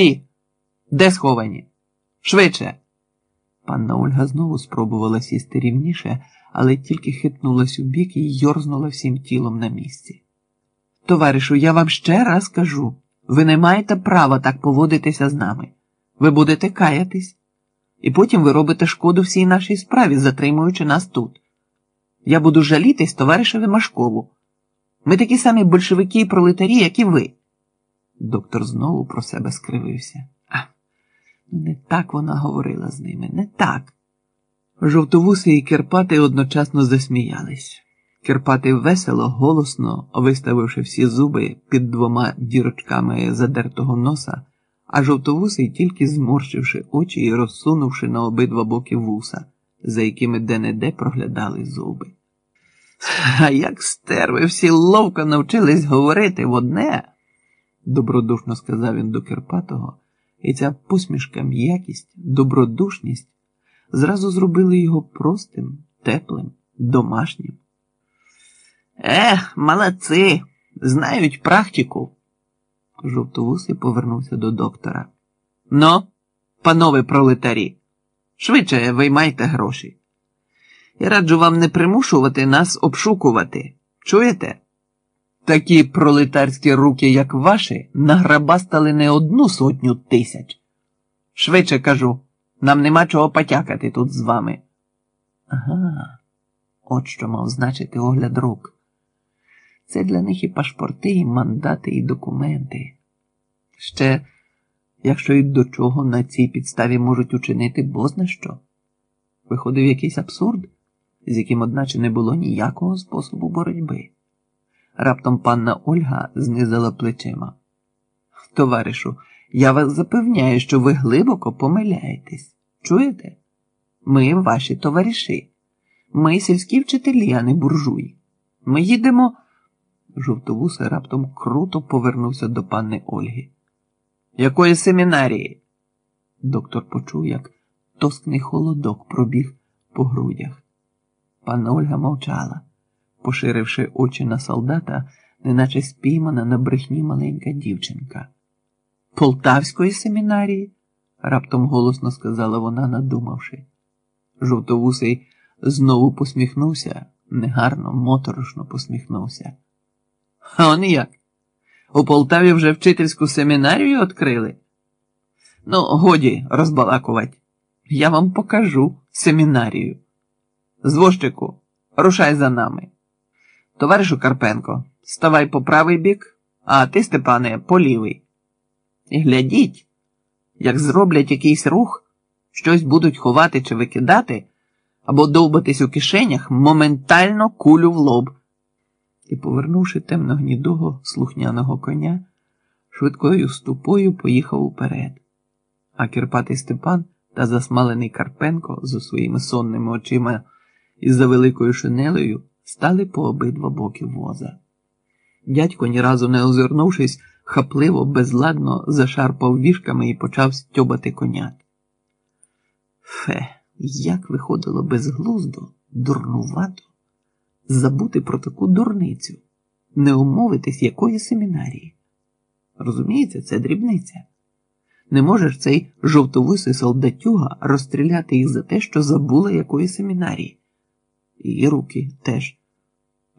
Всі. Де сховані? Швидше. Панна Ольга знову спробувала сісти рівніше, але тільки хитнулась у бік і йорзнула всім тілом на місці. Товаришу, я вам ще раз кажу, ви не маєте права так поводитися з нами. Ви будете каятись, і потім ви робите шкоду всій нашій справі, затримуючи нас тут. Я буду жалітись товаришеві Машкову. Ми такі самі большевики і пролетарі, як і ви. Доктор знову про себе скривився. А, ну не так вона говорила з ними, не так. Жовтовуси і Керпати одночасно засміялись. Керпати весело, голосно, виставивши всі зуби під двома дірочками задертого носа, а жовтовусий тільки зморщивши очі і розсунувши на обидва боки вуса, за якими де-не-де проглядали зуби. А як стерви всі ловко навчились говорити в одне, добродушно сказав він до Керпатого, і ця посмішка, м'якість, добродушність зразу зробили його простим, теплим, домашнім. Ех, молодці, знають практику. Жовтовусий повернувся до доктора. Ну, панове пролетарі, швидше виймайте гроші. Я раджу вам не примушувати нас обшукувати. Чуєте? Такі пролетарські руки, як ваші, награбастали не одну сотню тисяч. Швидше кажу, нам нема чого потякати тут з вами. Ага, от що мав значити огляд рук. Це для них і пашпорти, і мандати, і документи. Ще, якщо і до чого на цій підставі можуть учинити бозна що. Виходив якийсь абсурд, з яким, одначе, не було ніякого способу боротьби. Раптом панна Ольга знизила плечима. Товаришу, я вас запевняю, що ви глибоко помиляєтесь. Чуєте? Ми ваші товариші. Ми сільські вчителі, а не буржуї. Ми їдемо. Жовтовуса раптом круто повернувся до панни Ольги. Якої семінарії? Доктор почув, як тоскний холодок пробіг по грудях. Панна Ольга мовчала, поширивши очі на солдата, неначе спіймана на брехні маленька дівчинка. Полтавської семінарії? раптом голосно сказала вона, надумавши. Жовтовусий знову посміхнувся, негарно, моторошно посміхнувся. А он як? У Полтаві вже вчительську семінарію відкрили? Ну, годі розбалакувати. Я вам покажу семінарію. Звозчику, рушай за нами. Товаришу Карпенко, ставай по правий бік, а ти, Степане, по лівий. І глядіть, як зроблять якийсь рух, щось будуть ховати чи викидати, або довбатись у кишенях моментально кулю в лоб. І, повернувши темно-гнідого слухняного коня, швидкою ступою поїхав уперед. А Кирпатий Степан та засмалений Карпенко зі своїми сонними очима і за великою шинелею стали по обидва боки воза. Дядько, ні разу не озирнувшись, хапливо, безладно зашарпав вішками і почав стьобати конят. Фе, як виходило безглуздо, дурнувато, забути про таку дурницю, не умовитись якої семінарії. Розумієте, це дрібниця. Не можеш цей жовтовусий солдатюга розстріляти їх за те, що забула якої семінарії. І руки теж.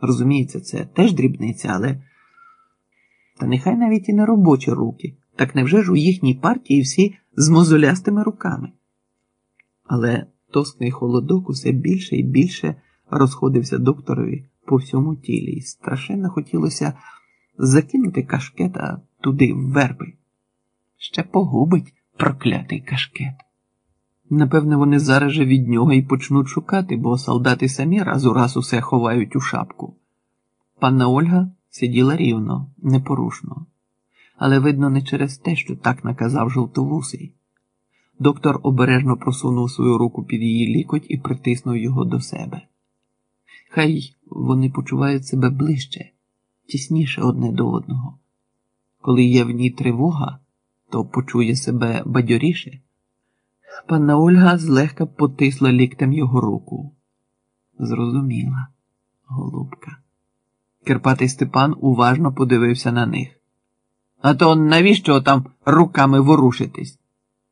Розуміється, це теж дрібниця, але. Та нехай навіть і не робочі руки, так невже ж у їхній партії всі з мозолястими руками? Але тоскний холодок усе більше і більше розходився докторові по всьому тілі, і страшенно хотілося закинути кашкета туди в верби. Ще погубить проклятий кашкет. Напевне, вони зараз же від нього і почнуть шукати, бо солдати самі раз у раз усе ховають у шапку. Панна Ольга сиділа рівно, непорушно, але видно, не через те, що так наказав жовтовусий. Доктор обережно просунув свою руку під її лікоть і притиснув його до себе. Хай вони почувають себе ближче, тісніше одне до одного. Коли є в ній тривога, то почує себе бадьоріше. Панна Ольга злегка потисла ліктем його руку. Зрозуміла, голубка. Кирпатий Степан уважно подивився на них. А то навіщо там руками ворушитись?